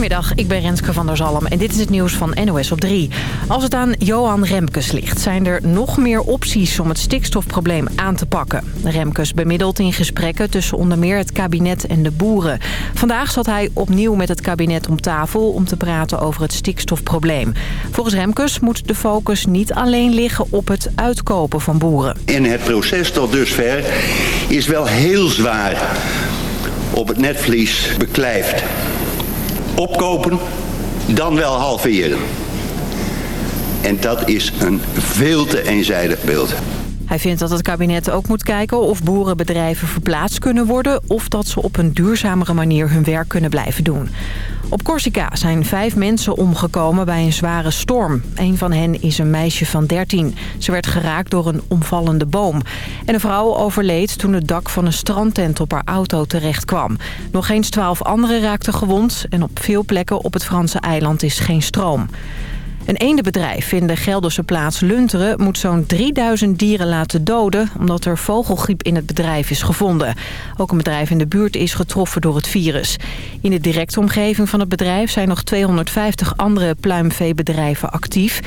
Goedemiddag, ik ben Renske van der Zalm en dit is het nieuws van NOS op 3. Als het aan Johan Remkes ligt, zijn er nog meer opties om het stikstofprobleem aan te pakken. Remkes bemiddelt in gesprekken tussen onder meer het kabinet en de boeren. Vandaag zat hij opnieuw met het kabinet om tafel om te praten over het stikstofprobleem. Volgens Remkes moet de focus niet alleen liggen op het uitkopen van boeren. In het proces tot dusver is wel heel zwaar op het netvlies beklijft opkopen, dan wel halveren. En dat is een veel te eenzijdig beeld. Hij vindt dat het kabinet ook moet kijken of boerenbedrijven verplaatst kunnen worden... of dat ze op een duurzamere manier hun werk kunnen blijven doen. Op Corsica zijn vijf mensen omgekomen bij een zware storm. Een van hen is een meisje van 13. Ze werd geraakt door een omvallende boom. En een vrouw overleed toen het dak van een strandtent op haar auto terecht kwam. Nog eens twaalf anderen raakten gewond... en op veel plekken op het Franse eiland is geen stroom. Een eendenbedrijf in de Gelderse plaats Lunteren moet zo'n 3000 dieren laten doden... omdat er vogelgriep in het bedrijf is gevonden. Ook een bedrijf in de buurt is getroffen door het virus. In de directe omgeving van het bedrijf zijn nog 250 andere pluimveebedrijven actief.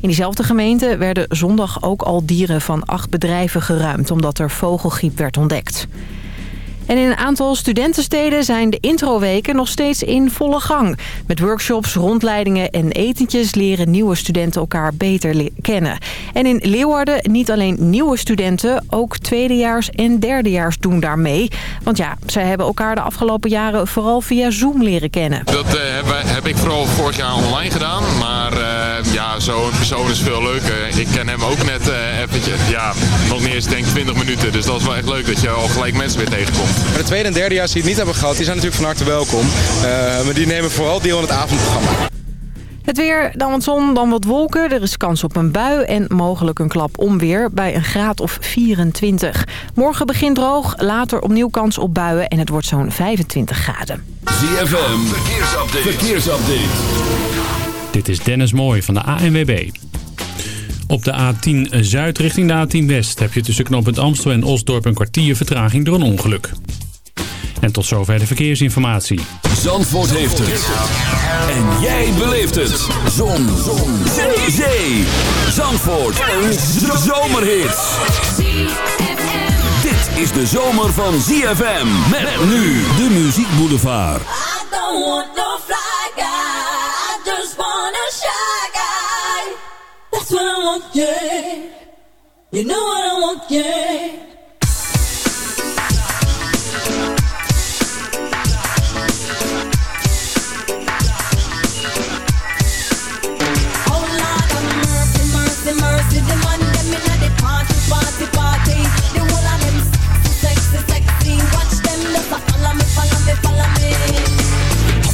In diezelfde gemeente werden zondag ook al dieren van acht bedrijven geruimd... omdat er vogelgriep werd ontdekt. En in een aantal studentensteden zijn de introweken nog steeds in volle gang. Met workshops, rondleidingen en etentjes leren nieuwe studenten elkaar beter kennen. En in Leeuwarden niet alleen nieuwe studenten, ook tweedejaars en derdejaars doen daar mee. Want ja, zij hebben elkaar de afgelopen jaren vooral via Zoom leren kennen. Dat uh, heb, ik vooral vorig jaar online gedaan, maar uh, ja, zo'n persoon is veel leuker. Ik ken hem ook net uh, eventjes, ja, nog niet eens denk 20 minuten. Dus dat is wel echt leuk dat je al gelijk mensen weer tegenkomt. Maar de tweede en derde jaar die het niet hebben gehad, die zijn natuurlijk van harte welkom. Uh, maar die nemen vooral deel aan het avondprogramma. Het weer, dan wat zon, dan wat wolken. Er is kans op een bui en mogelijk een klap onweer bij een graad of 24. Morgen begint droog, later opnieuw kans op buien en het wordt zo'n 25 graden. ZFM, verkeersupdate. verkeersupdate. Dit is Dennis Mooij van de ANWB. Op de A10 Zuid richting de A10 West heb je tussen knooppunt Amstel en Osdorp een kwartier vertraging door een ongeluk. En tot zover de verkeersinformatie. Zandvoort heeft het. En jij beleeft het. Zon. Zon. Zee. Zee. Zandvoort. Een zomerhit. Dit is de zomer van ZFM. Met nu de Muziek Boulevard. I don't want no fly guy. I just want a shy guy. That's what I want, yeah. You know what I want, yeah.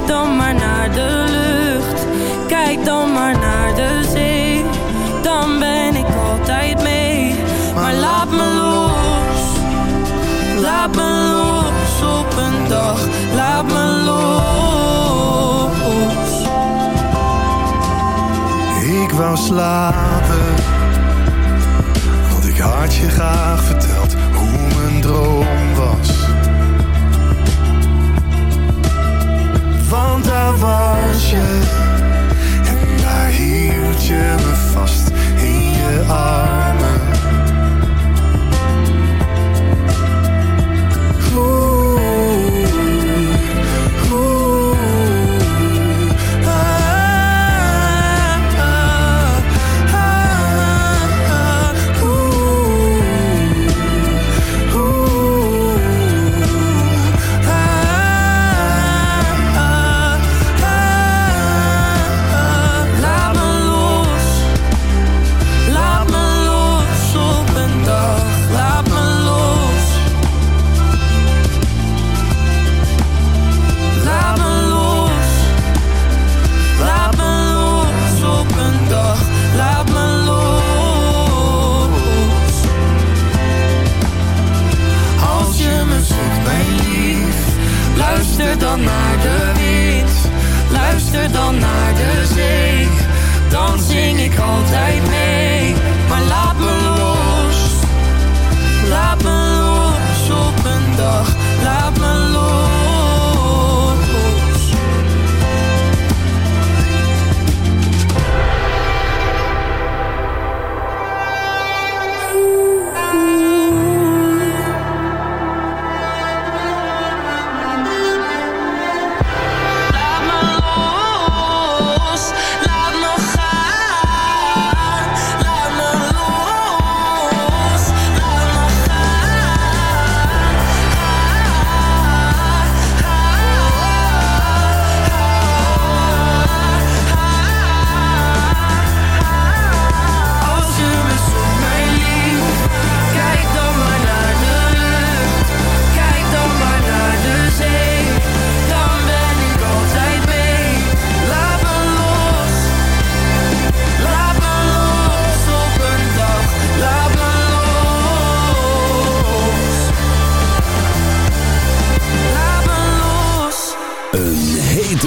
Kijk dan maar naar de lucht, kijk dan maar naar de zee. Dan ben ik altijd mee, maar laat me los. Laat me los op een dag, laat me los. Ik wou slapen, want ik had je of And I hear you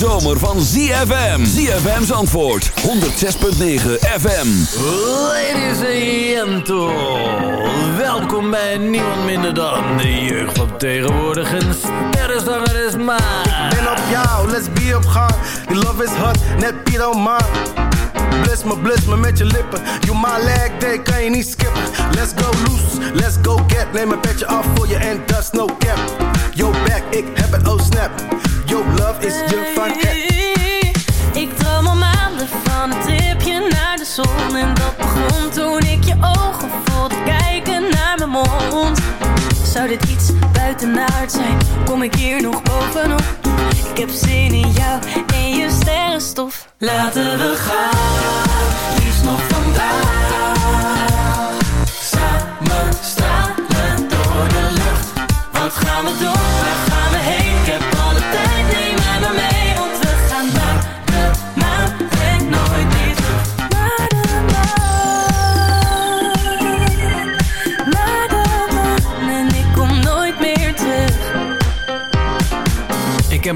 Zomer van ZFM. ZFM's antwoord 106.9 FM. Ladies and gentlemen, welkom bij niemand minder dan de jeugd van tegenwoordig. Een sterrenzanger is maar. Ben op jou, let's be op gang. Die love is hot, net Piet man. Bliss me, bliss me met je lippen. You my leg day, kan je niet skippen. Let's go loose, let's go get. Neem een petje af voor je en dat is no cap. Yo back, ik heb het, oh snap. Love is je Ik droom al maanden van een tripje naar de zon. En dat begon toen ik je ogen voelde kijken naar mijn mond. Zou dit iets buitenaard zijn? Kom ik hier nog bovenop? Ik heb zin in jou en je sterrenstof. Laten we gaan,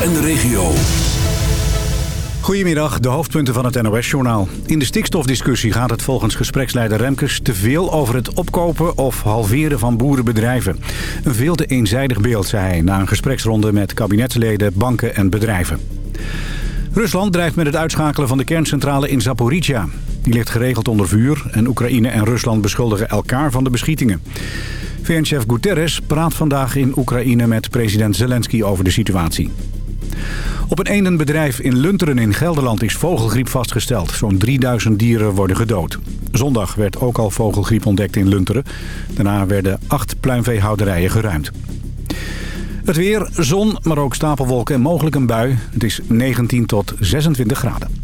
En de regio. Goedemiddag, de hoofdpunten van het NOS-journaal. In de stikstofdiscussie gaat het volgens gespreksleider Remkes... te veel over het opkopen of halveren van boerenbedrijven. Een veel te eenzijdig beeld, zei hij... na een gespreksronde met kabinetsleden, banken en bedrijven. Rusland dreigt met het uitschakelen van de kerncentrale in Zaporizhia. Die ligt geregeld onder vuur en Oekraïne en Rusland beschuldigen elkaar van de beschietingen. VN-chef Guterres praat vandaag in Oekraïne met president Zelensky over de situatie. Op een eendenbedrijf in Lunteren in Gelderland is vogelgriep vastgesteld. Zo'n 3000 dieren worden gedood. Zondag werd ook al vogelgriep ontdekt in Lunteren. Daarna werden acht pluimveehouderijen geruimd. Het weer, zon, maar ook stapelwolken en mogelijk een bui. Het is 19 tot 26 graden.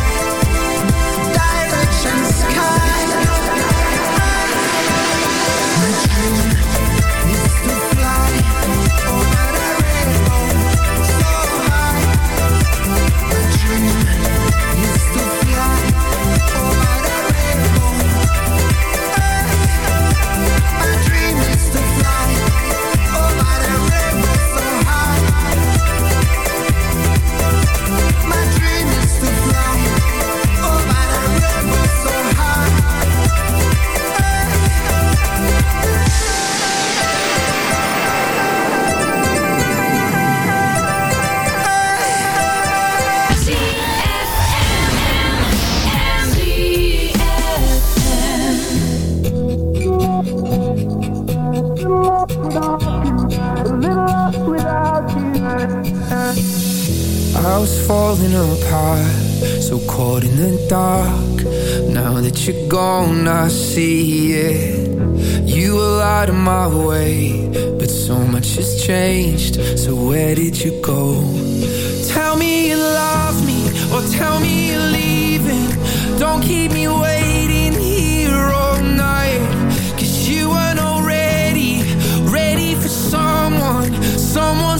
falling apart, so caught in the dark. Now that you're gone, I see it. You were out of my way, but so much has changed. So where did you go? Tell me you love me, or tell me you're leaving. Don't keep me waiting here all night. Cause you weren't already ready for someone, someone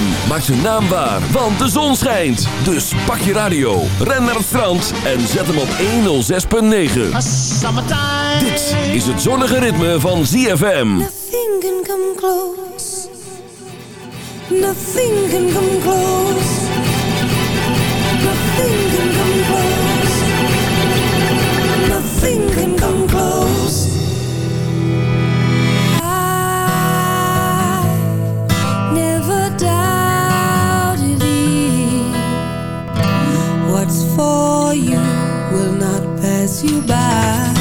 ZFM. Maak zijn naam waar, want de zon schijnt. Dus pak je radio, ren naar het strand en zet hem op 106.9. Dit is het zonnige ritme van ZFM. Nothing can come close. Nothing can come close. Nothing can come close. Nothing can for you will not pass you by.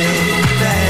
say that